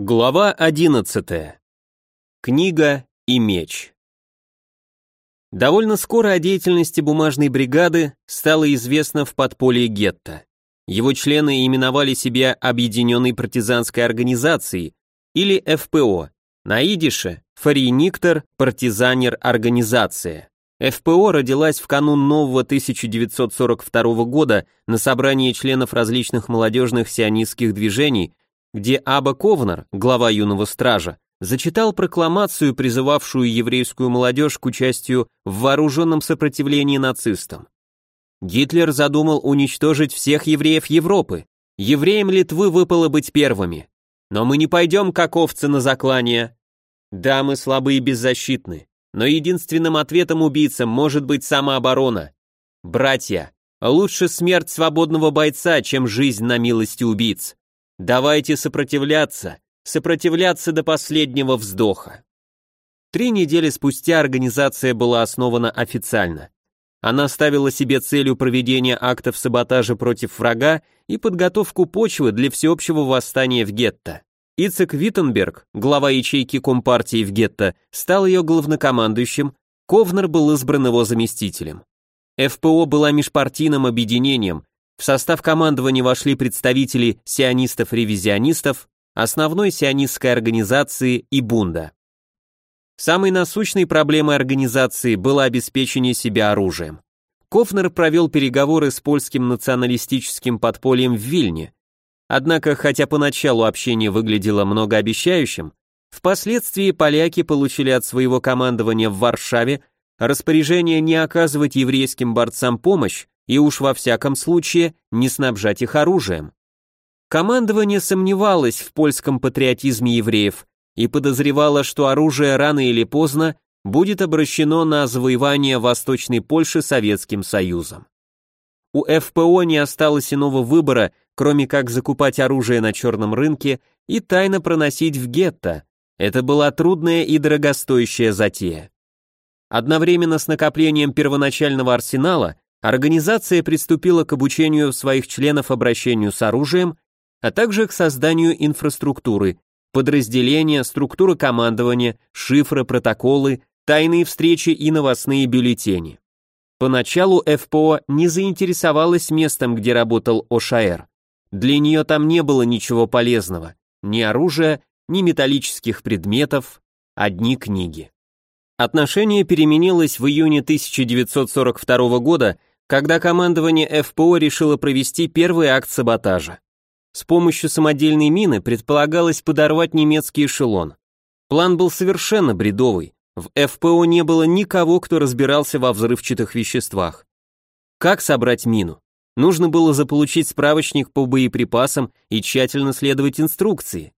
Глава 11. Книга и меч. Довольно скоро о деятельности бумажной бригады стало известно в подполье гетто. Его члены именовали себя Объединенной партизанской организацией или ФПО, на идише Фарийниктор партизанер организация. ФПО родилась в канун нового 1942 года на собрании членов различных молодежных сионистских движений где Аба Ковнер, глава юного стража, зачитал прокламацию, призывавшую еврейскую молодежь к участию в вооруженном сопротивлении нацистам. Гитлер задумал уничтожить всех евреев Европы. Евреям Литвы выпало быть первыми. Но мы не пойдем как овцы на заклание. Да, мы слабы и беззащитны, но единственным ответом убийцам может быть самооборона. Братья, лучше смерть свободного бойца, чем жизнь на милости убийц. Давайте сопротивляться, сопротивляться до последнего вздоха. Три недели спустя организация была основана официально. Она ставила себе целью проведения актов саботажа против врага и подготовку почвы для всеобщего восстания в гетто. Ицек Виттенберг, глава ячейки Компартии в гетто, стал ее главнокомандующим, Ковнер был избран его заместителем. ФПО была межпартийным объединением, в состав командования вошли представители сионистов-ревизионистов, основной сионистской организации и Бунда. Самой насущной проблемой организации было обеспечение себя оружием. Кофнер провел переговоры с польским националистическим подпольем в Вильне. Однако, хотя поначалу общение выглядело многообещающим, впоследствии поляки получили от своего командования в Варшаве распоряжение не оказывать еврейским борцам помощь, и уж во всяком случае не снабжать их оружием. Командование сомневалось в польском патриотизме евреев и подозревало, что оружие рано или поздно будет обращено на завоевание Восточной Польши Советским Союзом. У ФПО не осталось иного выбора, кроме как закупать оружие на черном рынке и тайно проносить в гетто. Это была трудная и дорогостоящая затея. Одновременно с накоплением первоначального арсенала Организация приступила к обучению своих членов обращению с оружием, а также к созданию инфраструктуры, подразделения, структуры командования, шифры, протоколы, тайные встречи и новостные бюллетени. Поначалу ФПО не заинтересовалась местом, где работал ОШАЭР. Для нее там не было ничего полезного, ни оружия, ни металлических предметов, одни книги. Отношение переменилось в июне 1942 года, когда командование ФПО решило провести первый акт саботажа. С помощью самодельной мины предполагалось подорвать немецкий эшелон. План был совершенно бредовый. В ФПО не было никого, кто разбирался во взрывчатых веществах. Как собрать мину? Нужно было заполучить справочник по боеприпасам и тщательно следовать инструкции.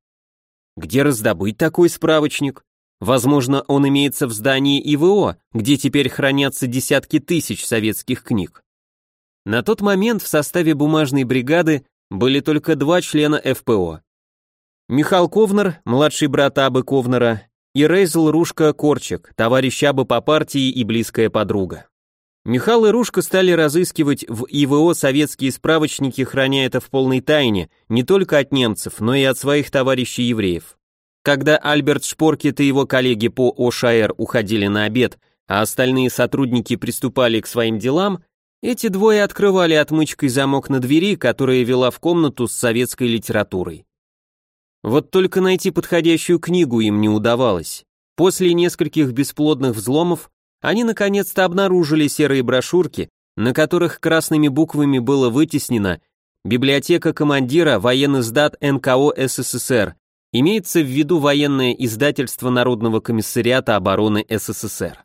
Где раздобыть такой справочник? Возможно, он имеется в здании ИВО, где теперь хранятся десятки тысяч советских книг. На тот момент в составе бумажной бригады были только два члена ФПО. Михаил Ковнер, младший брат Абы Ковнера, и Рейзел Рушка Корчик, товарищ Абы по партии и близкая подруга. Михаил и Рушка стали разыскивать в ИВО советские справочники, храня это в полной тайне, не только от немцев, но и от своих товарищей евреев. Когда Альберт Шпоркет и его коллеги по ОШАР уходили на обед, а остальные сотрудники приступали к своим делам, эти двое открывали отмычкой замок на двери, которая вела в комнату с советской литературой. Вот только найти подходящую книгу им не удавалось. После нескольких бесплодных взломов они наконец-то обнаружили серые брошюрки, на которых красными буквами было вытеснено «Библиотека командира военный сдат НКО СССР», Имеется в виду военное издательство Народного комиссариата обороны СССР.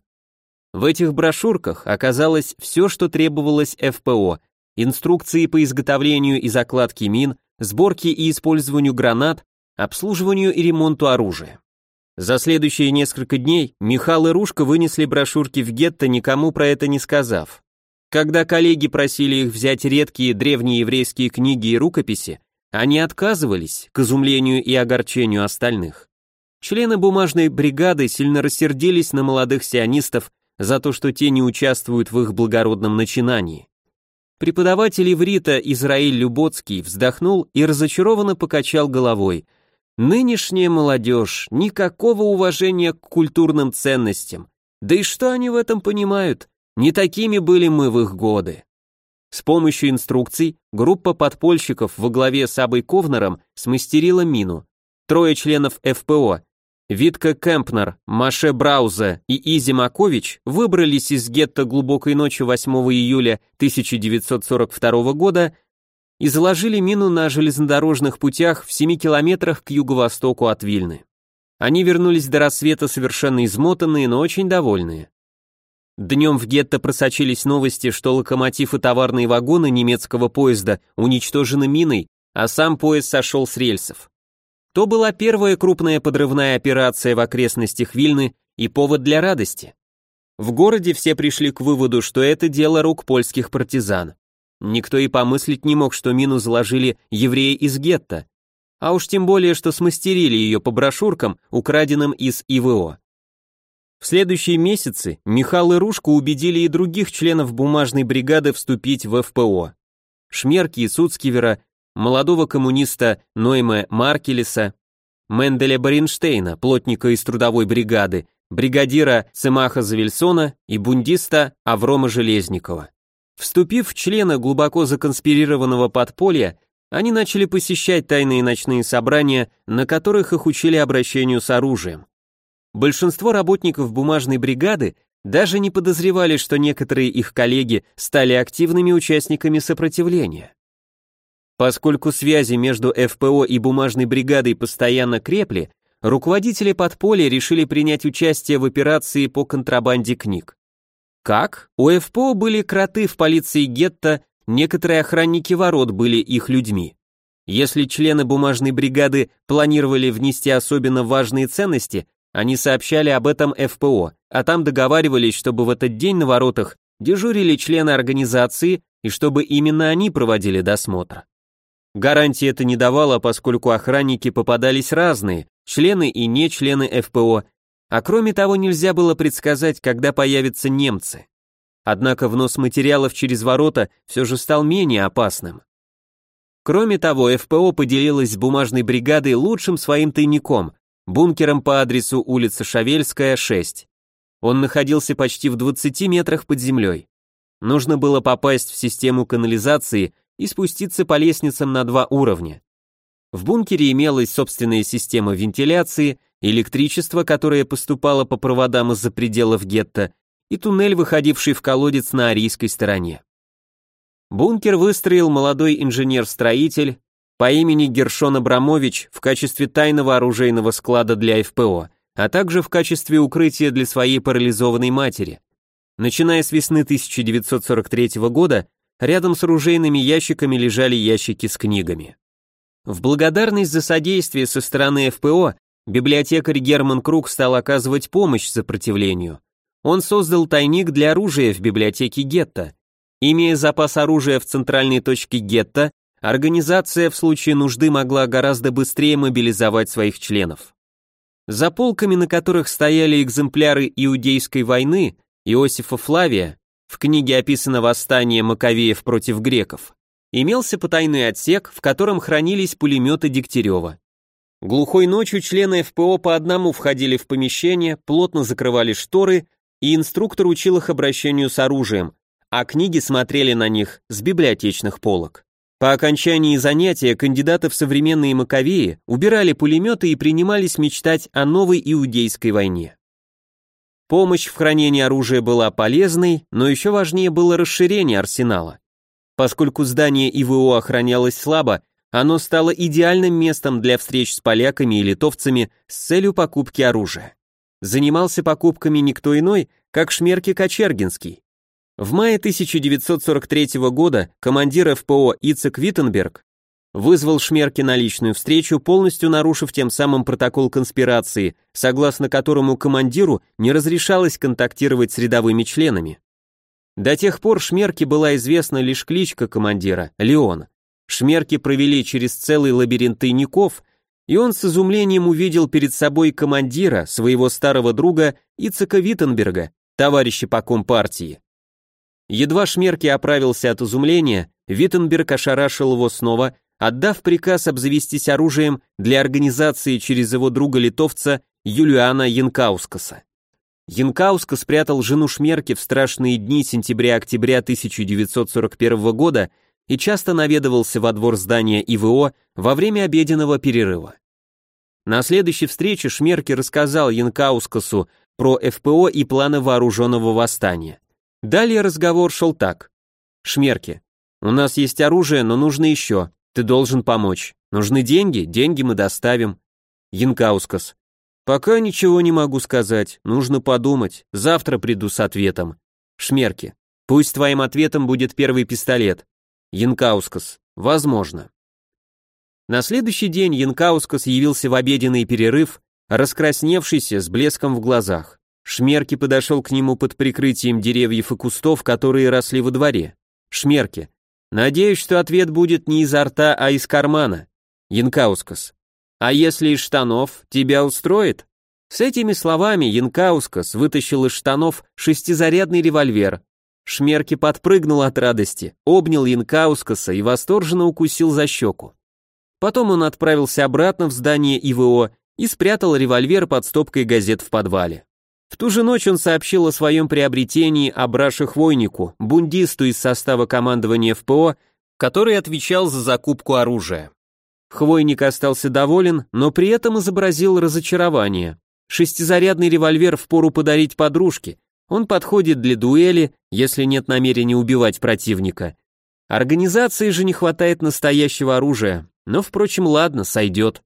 В этих брошюрках оказалось все, что требовалось ФПО, инструкции по изготовлению и закладке мин, сборке и использованию гранат, обслуживанию и ремонту оружия. За следующие несколько дней Михаил и Рушка вынесли брошюрки в гетто, никому про это не сказав. Когда коллеги просили их взять редкие древние еврейские книги и рукописи, они отказывались, к изумлению и огорчению остальных. Члены бумажной бригады сильно рассердились на молодых сионистов за то, что те не участвуют в их благородном начинании. Преподаватель иврита Израиль Люботский вздохнул и разочарованно покачал головой. Нынешняя молодежь, никакого уважения к культурным ценностям. Да и что они в этом понимают? Не такими были мы в их годы. С помощью инструкций группа подпольщиков во главе с Абой Ковнером смастерила мину. Трое членов ФПО Витка Кемпнер, Маше Брауза и Изи Макович выбрались из гетто глубокой ночи 8 июля 1942 года и заложили мину на железнодорожных путях в 7 километрах к юго-востоку от Вильны. Они вернулись до рассвета совершенно измотанные, но очень довольные. Днем в гетто просочились новости, что локомотив и товарные вагоны немецкого поезда уничтожены миной, а сам поезд сошел с рельсов. То была первая крупная подрывная операция в окрестностях Вильны и повод для радости. В городе все пришли к выводу, что это дело рук польских партизан. Никто и помыслить не мог, что мину заложили евреи из гетто, а уж тем более, что смастерили ее по брошюркам, украденным из ИВО. Следующие месяцы Михаил и Рушко убедили и других членов бумажной бригады вступить в ФПО. Шмерки и Суцкивера молодого коммуниста Нойме Маркелеса, Менделя Баринштейна, плотника из трудовой бригады, бригадира Цемаха Завельсона и бундиста Аврома Железникова. Вступив в члены глубоко законспирированного подполья, они начали посещать тайные ночные собрания, на которых их учили обращению с оружием. Большинство работников бумажной бригады даже не подозревали, что некоторые их коллеги стали активными участниками сопротивления. Поскольку связи между ФПО и бумажной бригадой постоянно крепли, руководители подполья решили принять участие в операции по контрабанде книг. Как? У ФПО были кроты в полиции гетто, некоторые охранники ворот были их людьми. Если члены бумажной бригады планировали внести особенно важные ценности, они сообщали об этом ФПО, а там договаривались, чтобы в этот день на воротах дежурили члены организации и чтобы именно они проводили досмотр. Гарантии это не давало, поскольку охранники попадались разные, члены и не члены ФПО, а кроме того нельзя было предсказать, когда появятся немцы. Однако внос материалов через ворота все же стал менее опасным. Кроме того, ФПО поделилась с бумажной бригадой лучшим своим тайником, бункером по адресу улица Шавельская, 6. Он находился почти в 20 метрах под землей. Нужно было попасть в систему канализации и спуститься по лестницам на два уровня. В бункере имелась собственная система вентиляции, электричество, которое поступало по проводам из-за пределов гетто, и туннель, выходивший в колодец на арийской стороне. Бункер выстроил молодой инженер-строитель по имени Гершон Абрамович в качестве тайного оружейного склада для ФПО, а также в качестве укрытия для своей парализованной матери. Начиная с весны 1943 года, Рядом с оружейными ящиками лежали ящики с книгами. В благодарность за содействие со стороны ФПО библиотекарь Герман Круг стал оказывать помощь сопротивлению. Он создал тайник для оружия в библиотеке гетто. Имея запас оружия в центральной точке гетто, организация в случае нужды могла гораздо быстрее мобилизовать своих членов. За полками, на которых стояли экземпляры Иудейской войны, Иосифа Флавия, в книге описано восстание Маковеев против греков, имелся потайный отсек, в котором хранились пулеметы Дегтярева. Глухой ночью члены ФПО по одному входили в помещение, плотно закрывали шторы, и инструктор учил их обращению с оружием, а книги смотрели на них с библиотечных полок. По окончании занятия кандидаты в современные Маковеи убирали пулеметы и принимались мечтать о новой иудейской войне. Помощь в хранении оружия была полезной, но еще важнее было расширение арсенала. Поскольку здание ИВО охранялось слабо, оно стало идеальным местом для встреч с поляками и литовцами с целью покупки оружия. Занимался покупками никто иной, как Шмерки Кочергинский. В мае 1943 года командир ФПО Ицек Виттенберг вызвал Шмерки на личную встречу, полностью нарушив тем самым протокол конспирации, согласно которому командиру не разрешалось контактировать с рядовыми членами. До тех пор Шмерке была известна лишь кличка командира – Леон. Шмерки провели через целый лабиринт тайников, и он с изумлением увидел перед собой командира, своего старого друга Ицека Виттенберга, товарища по компартии. Едва Шмерки оправился от изумления, Виттенберг ошарашил его снова, отдав приказ обзавестись оружием для организации через его друга-литовца Юлиана Янкаускаса. Янкаускас спрятал жену Шмерки в страшные дни сентября-октября 1941 года и часто наведывался во двор здания ИВО во время обеденного перерыва. На следующей встрече Шмерки рассказал Янкаускасу про ФПО и планы вооруженного восстания. Далее разговор шел так. «Шмерки, у нас есть оружие, но нужно еще. Ты должен помочь. Нужны деньги? Деньги мы доставим». Янкаускас. «Пока ничего не могу сказать. Нужно подумать. Завтра приду с ответом». Шмерки. «Пусть твоим ответом будет первый пистолет». Янкаускас. «Возможно». На следующий день Янкаускас явился в обеденный перерыв, раскрасневшийся, с блеском в глазах. Шмерки подошел к нему под прикрытием деревьев и кустов, которые росли во дворе. Шмерки. Надеюсь, что ответ будет не изо рта, а из кармана. Янкаускас. А если из штанов, тебя устроит? С этими словами Янкаускас вытащил из штанов шестизарядный револьвер. Шмерки подпрыгнул от радости, обнял Янкаускаса и восторженно укусил за щеку. Потом он отправился обратно в здание ИВО и спрятал револьвер под стопкой газет в подвале. В ту же ночь он сообщил о своем приобретении Абраше Хвойнику, бундисту из состава командования ФПО, который отвечал за закупку оружия. Хвойник остался доволен, но при этом изобразил разочарование. Шестизарядный револьвер впору подарить подружке. Он подходит для дуэли, если нет намерения убивать противника. Организации же не хватает настоящего оружия, но, впрочем, ладно, сойдет.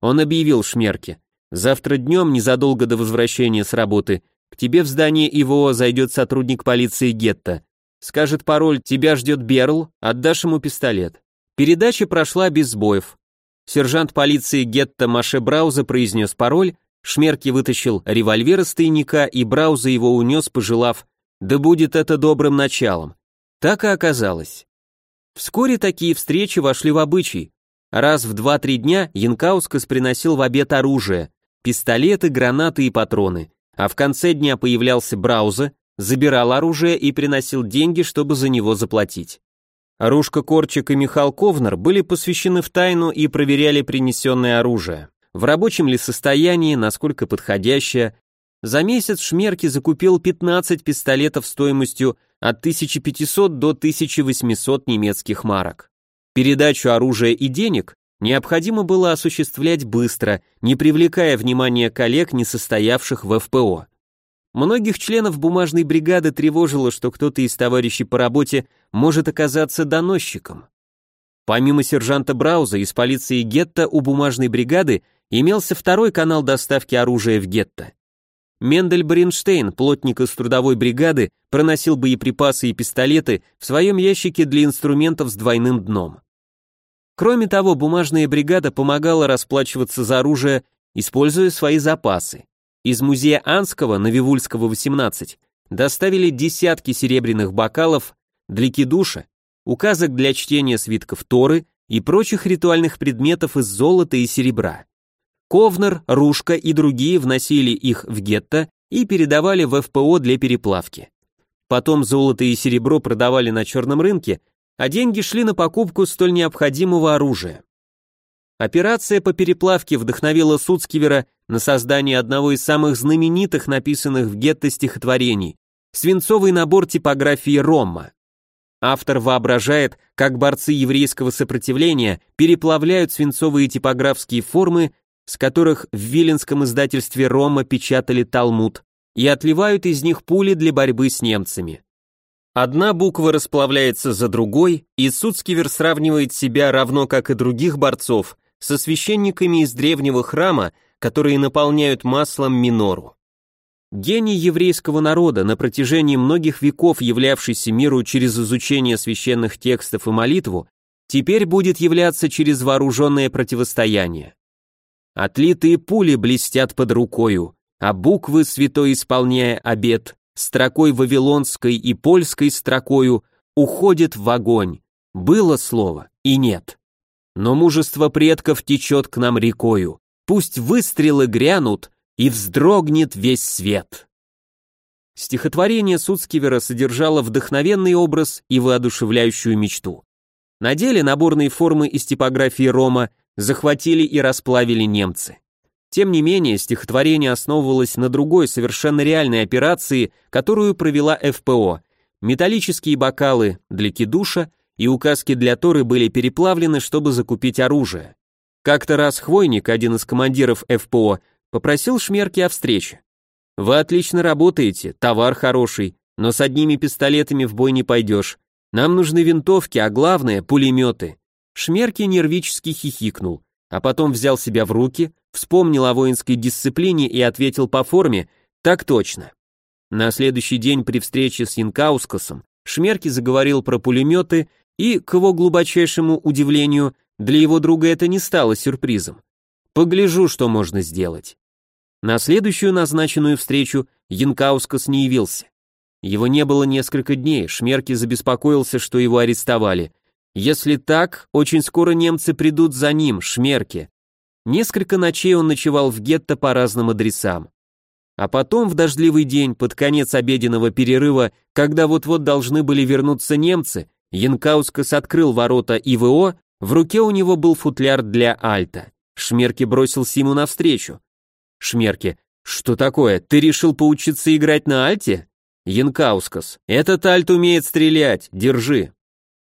Он объявил Шмерке. Завтра днем, незадолго до возвращения с работы, к тебе в здание ИВО зайдет сотрудник полиции Гетто. Скажет пароль «Тебя ждет Берл», отдашь ему пистолет. Передача прошла без сбоев. Сержант полиции Гетто Маше Брауза произнес пароль, Шмерки вытащил револьвер из тайника, и Брауза его унес, пожелав «Да будет это добрым началом». Так и оказалось. Вскоре такие встречи вошли в обычай. Раз в 2-3 дня Янкаускас приносил в обед оружие, пистолеты, гранаты и патроны, а в конце дня появлялся Брауза, забирал оружие и приносил деньги, чтобы за него заплатить. Рушка Корчик и Михал Ковнер были посвящены в тайну и проверяли принесенное оружие. В рабочем ли состоянии, насколько подходящее. За месяц Шмерки закупил 15 пистолетов стоимостью от 1500 до 1800 немецких марок. Передачу оружия и денег необходимо было осуществлять быстро, не привлекая внимания коллег, не состоявших в ФПО. Многих членов бумажной бригады тревожило, что кто-то из товарищей по работе может оказаться доносчиком. Помимо сержанта Брауза из полиции гетто у бумажной бригады имелся второй канал доставки оружия в гетто. Мендель Бринштейн, плотник из трудовой бригады, проносил боеприпасы и пистолеты в своем ящике для инструментов с двойным дном. Кроме того, бумажная бригада помогала расплачиваться за оружие, используя свои запасы. Из музея Анского на Вивульского 18 доставили десятки серебряных бокалов для кидуша, указок для чтения свитков Торы и прочих ритуальных предметов из золота и серебра. Ковнер, Рушка и другие вносили их в гетто и передавали в ФПО для переплавки. Потом золото и серебро продавали на черном рынке, а деньги шли на покупку столь необходимого оружия. Операция по переплавке вдохновила Суцкивера на создание одного из самых знаменитых написанных в гетто стихотворений «Свинцовый набор типографии Ромма». Автор воображает, как борцы еврейского сопротивления переплавляют свинцовые типографские формы, с которых в виленском издательстве Рома печатали Талмуд, и отливают из них пули для борьбы с немцами. Одна буква расплавляется за другой, и Суцкивер сравнивает себя, равно как и других борцов, со священниками из древнего храма, которые наполняют маслом минору. Гений еврейского народа, на протяжении многих веков являвшийся миру через изучение священных текстов и молитву, теперь будет являться через вооруженное противостояние. Отлитые пули блестят под рукою, а буквы, святой исполняя обет, строкой вавилонской и польской строкою уходит в огонь. Было слово и нет. Но мужество предков течет к нам рекою. Пусть выстрелы грянут, и вздрогнет весь свет. Стихотворение Суцкивера содержало вдохновенный образ и воодушевляющую мечту. На деле наборные формы из типографии Рома захватили и расплавили немцы. Тем не менее, стихотворение основывалось на другой, совершенно реальной операции, которую провела ФПО. Металлические бокалы для кидуша и указки для Торы были переплавлены, чтобы закупить оружие. Как-то раз Хвойник, один из командиров ФПО, попросил Шмерки о встрече. «Вы отлично работаете, товар хороший, но с одними пистолетами в бой не пойдешь. Нам нужны винтовки, а главное — пулеметы». Шмерки нервически хихикнул, а потом взял себя в руки, вспомнил о воинской дисциплине и ответил по форме «Так точно». На следующий день при встрече с Янкаускасом Шмерки заговорил про пулеметы и, к его глубочайшему удивлению, для его друга это не стало сюрпризом. Погляжу, что можно сделать. На следующую назначенную встречу Янкаускас не явился. Его не было несколько дней, Шмерки забеспокоился, что его арестовали. Если так, очень скоро немцы придут за ним, Шмерки. Несколько ночей он ночевал в гетто по разным адресам. А потом в дождливый день, под конец обеденного перерыва, когда вот-вот должны были вернуться немцы, Янкаускас открыл ворота ИВО в руке у него был футляр для альта. Шмерки бросился ему навстречу. Шмерки, что такое, ты решил поучиться играть на альте? Янкаускас, этот альт умеет стрелять, держи.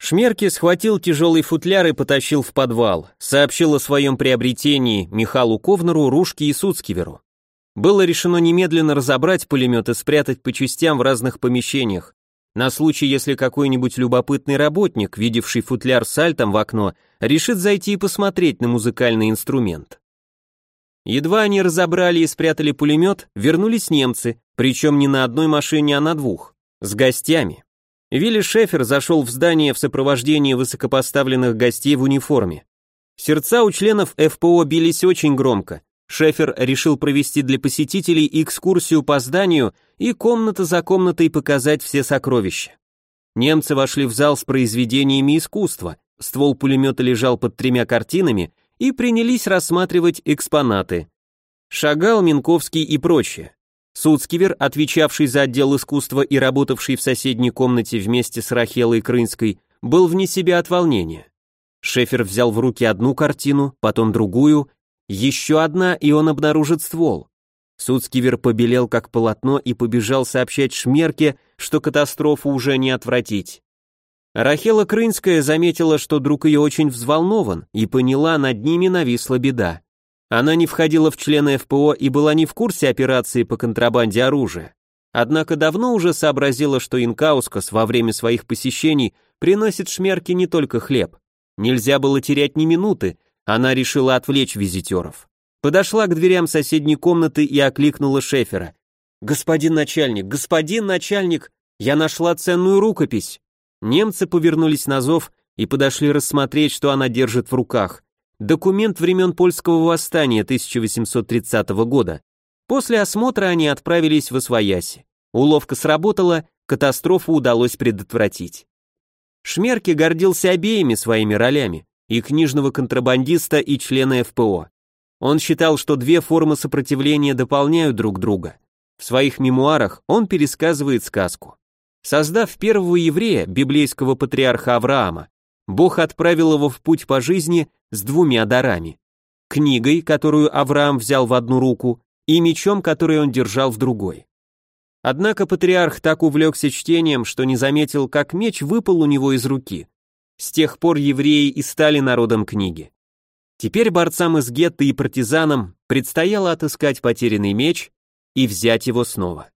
Шмерки схватил тяжелый футляр и потащил в подвал, сообщил о своем приобретении Михалу Ковнеру, Рушке и Суцкиверу. Было решено немедленно разобрать пулемет и спрятать по частям в разных помещениях, на случай, если какой-нибудь любопытный работник, видевший футляр с альтом в окно, решит зайти и посмотреть на музыкальный инструмент. Едва они разобрали и спрятали пулемет, вернулись немцы, причем не на одной машине, а на двух, с гостями. Вилли Шефер зашел в здание в сопровождении высокопоставленных гостей в униформе. Сердца у членов ФПО бились очень громко, Шефер решил провести для посетителей экскурсию по зданию и комната за комнатой показать все сокровища. Немцы вошли в зал с произведениями искусства, ствол пулемета лежал под тремя картинами и принялись рассматривать экспонаты. Шагал, Минковский и прочее. Суцкивер, отвечавший за отдел искусства и работавший в соседней комнате вместе с Рахелой Крынской, был вне себя от волнения. Шефер взял в руки одну картину, потом другую еще одна, и он обнаружит ствол. Суцкивер побелел как полотно и побежал сообщать Шмерке, что катастрофу уже не отвратить. Рахела Крынская заметила, что друг ее очень взволнован, и поняла, над ними нависла беда. Она не входила в члены ФПО и была не в курсе операции по контрабанде оружия. Однако давно уже сообразила, что Инкаускас во время своих посещений приносит Шмерке не только хлеб. Нельзя было терять ни минуты, она решила отвлечь визитеров. Подошла к дверям соседней комнаты и окликнула Шефера. «Господин начальник, господин начальник, я нашла ценную рукопись!» Немцы повернулись на зов и подошли рассмотреть, что она держит в руках. Документ времен польского восстания 1830 года. После осмотра они отправились в Освояси. Уловка сработала, катастрофу удалось предотвратить. Шмерки гордился обеими своими ролями и книжного контрабандиста, и члена ФПО. Он считал, что две формы сопротивления дополняют друг друга. В своих мемуарах он пересказывает сказку. Создав первого еврея, библейского патриарха Авраама, Бог отправил его в путь по жизни с двумя дарами. Книгой, которую Авраам взял в одну руку, и мечом, который он держал в другой. Однако патриарх так увлекся чтением, что не заметил, как меч выпал у него из руки. С тех пор евреи и стали народом книги. Теперь борцам из гетто и партизанам предстояло отыскать потерянный меч и взять его снова.